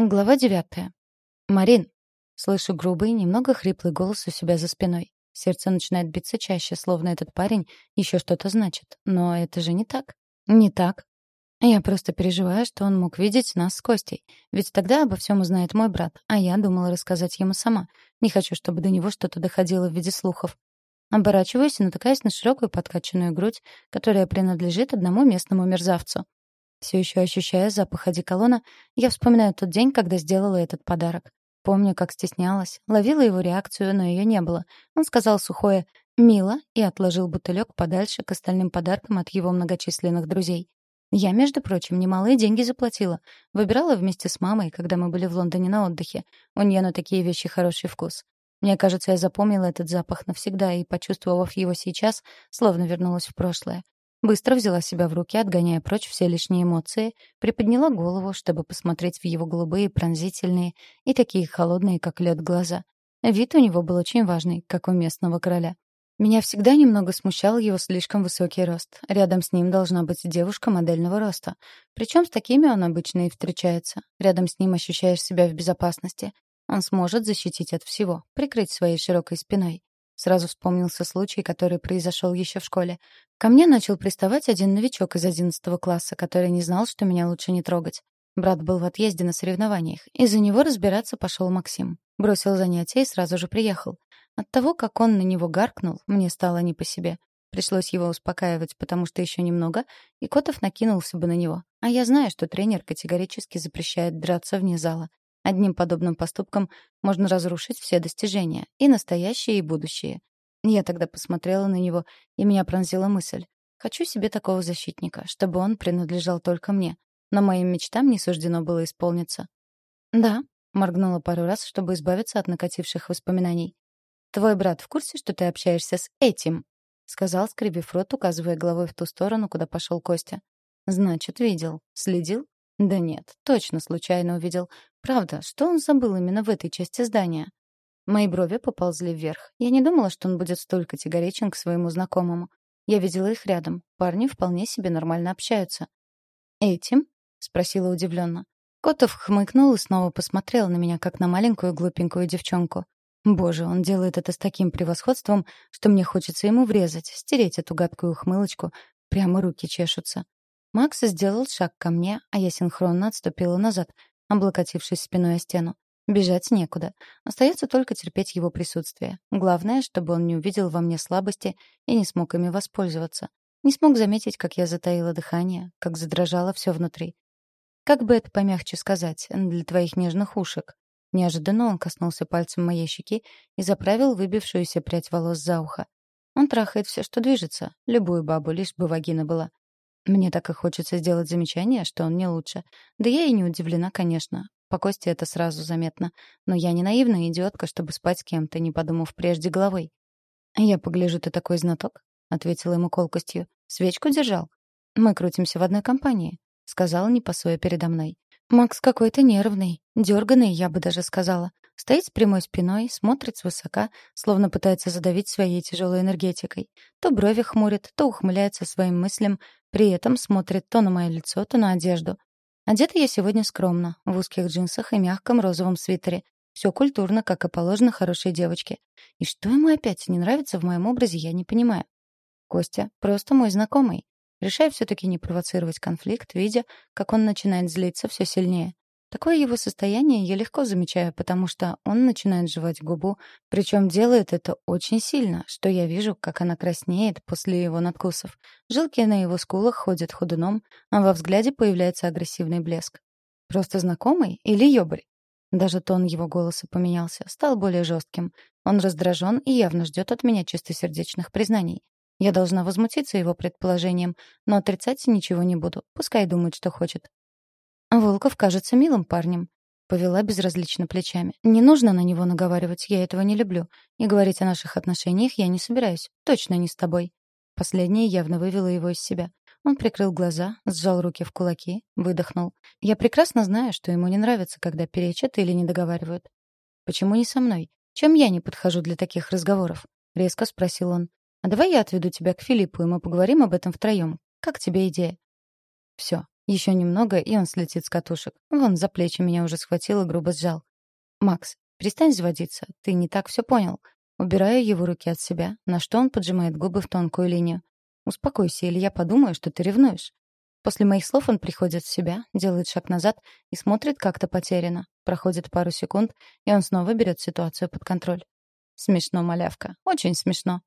Глава девятая. «Марин!» Слышу грубый, немного хриплый голос у себя за спиной. Сердце начинает биться чаще, словно этот парень еще что-то значит. Но это же не так. Не так. Я просто переживаю, что он мог видеть нас с Костей. Ведь тогда обо всем узнает мой брат, а я думала рассказать ему сама. Не хочу, чтобы до него что-то доходило в виде слухов. Оборачиваюсь и натыкаюсь на широкую подкачанную грудь, которая принадлежит одному местному мерзавцу. Все еще ощущая запах одеколона, я вспоминаю тот день, когда сделала этот подарок. Помню, как стеснялась, ловила его реакцию, но ее не было. Он сказал сухое «мило» и отложил бутылек подальше к остальным подаркам от его многочисленных друзей. Я, между прочим, немалые деньги заплатила. Выбирала вместе с мамой, когда мы были в Лондоне на отдыхе. У нее на такие вещи хороший вкус. Мне кажется, я запомнила этот запах навсегда и, почувствовав его сейчас, словно вернулась в прошлое. Быстро взяла себя в руки, отгоняя прочь все лишние эмоции, приподняла голову, чтобы посмотреть в его голубые, пронзительные и такие холодные, как лед, глаза. Вид у него был очень важный, как у местного короля. Меня всегда немного смущал его слишком высокий рост. Рядом с ним должна быть девушка модельного роста. Причем с такими он обычно и встречается. Рядом с ним ощущаешь себя в безопасности. Он сможет защитить от всего, прикрыть своей широкой спиной. Сразу вспомнился случай, который произошел еще в школе. Ко мне начал приставать один новичок из одиннадцатого класса, который не знал, что меня лучше не трогать. Брат был в отъезде на соревнованиях. Из-за него разбираться пошел Максим. Бросил занятия и сразу же приехал. От того, как он на него гаркнул, мне стало не по себе. Пришлось его успокаивать, потому что еще немного, и Котов накинулся бы на него. А я знаю, что тренер категорически запрещает драться вне зала. Одним подобным поступком можно разрушить все достижения, и настоящее, и будущее. Я тогда посмотрела на него, и меня пронзила мысль. Хочу себе такого защитника, чтобы он принадлежал только мне. Но моим мечтам не суждено было исполниться. «Да», — моргнула пару раз, чтобы избавиться от накативших воспоминаний. «Твой брат в курсе, что ты общаешься с этим?» — сказал, скривив рот, указывая головой в ту сторону, куда пошел Костя. «Значит, видел. Следил? Да нет, точно случайно увидел. Правда, что он забыл именно в этой части здания? Мои брови поползли вверх. Я не думала, что он будет столь категоричен к своему знакомому. Я видела их рядом. Парни вполне себе нормально общаются. «Этим?» — спросила удивленно. Котов хмыкнул и снова посмотрел на меня, как на маленькую глупенькую девчонку. Боже, он делает это с таким превосходством, что мне хочется ему врезать, стереть эту гадкую ухмылочку. Прямо руки чешутся. Макс сделал шаг ко мне, а я синхронно отступила назад, облокотившись спиной о стену. Бежать некуда. Остается только терпеть его присутствие. Главное, чтобы он не увидел во мне слабости и не смог ими воспользоваться. Не смог заметить, как я затаила дыхание, как задрожало все внутри. Как бы это помягче сказать, для твоих нежных ушек. Неожиданно он коснулся пальцем моей щеки и заправил выбившуюся прядь волос за ухо. Он трахает все, что движется, любую бабу, лишь бы вагина была. Мне так и хочется сделать замечание, что он не лучше. Да я и не удивлена, конечно. По Косте это сразу заметно. Но я не наивная идиотка, чтобы спать с кем-то, не подумав прежде головой. «Я погляжу, ты такой знаток», — ответила ему колкостью. «Свечку держал?» «Мы крутимся в одной компании», — сказал, не пасуя передо мной. «Макс какой-то нервный, дерганный, я бы даже сказала. Стоит с прямой спиной, смотрит свысока, словно пытается задавить своей тяжелой энергетикой. То брови хмурит, то ухмыляется своим мыслям, при этом смотрит то на мое лицо, то на одежду. Одета я сегодня скромно, в узких джинсах и мягком розовом свитере. Все культурно, как и положено хорошей девочке. И что ему опять не нравится в моем образе, я не понимаю. Костя просто мой знакомый. Решаю все-таки не провоцировать конфликт, видя, как он начинает злиться все сильнее. Такое его состояние я легко замечаю, потому что он начинает жевать губу, причем делает это очень сильно, что я вижу, как она краснеет после его надкусов. Жилки на его скулах ходят ходуном, а во взгляде появляется агрессивный блеск. Просто знакомый или ёбарь? Даже тон его голоса поменялся, стал более жестким. Он раздражен и явно ждет от меня чистосердечных признаний. Я должна возмутиться его предположением, но отрицать ничего не буду. Пускай думает, что хочет. Волков кажется милым парнем. Повела безразлично плечами. Не нужно на него наговаривать, я этого не люблю. И говорить о наших отношениях я не собираюсь. Точно не с тобой. Последнее явно вывело его из себя. Он прикрыл глаза, сжал руки в кулаки, выдохнул. Я прекрасно знаю, что ему не нравится, когда перечат или не договаривают. Почему не со мной? Чем я не подхожу для таких разговоров? резко спросил он. А давай я отведу тебя к Филиппу, и мы поговорим об этом втроем. Как тебе идея? Все, Еще немного, и он слетит с катушек. Вон за плечи меня уже схватил и грубо сжал. «Макс, перестань заводиться. Ты не так все понял». Убираю его руки от себя, на что он поджимает губы в тонкую линию. «Успокойся, или я подумаю, что ты ревнуешь». После моих слов он приходит в себя, делает шаг назад и смотрит как-то потерянно. Проходит пару секунд, и он снова берет ситуацию под контроль. Смешно, малявка. Очень смешно.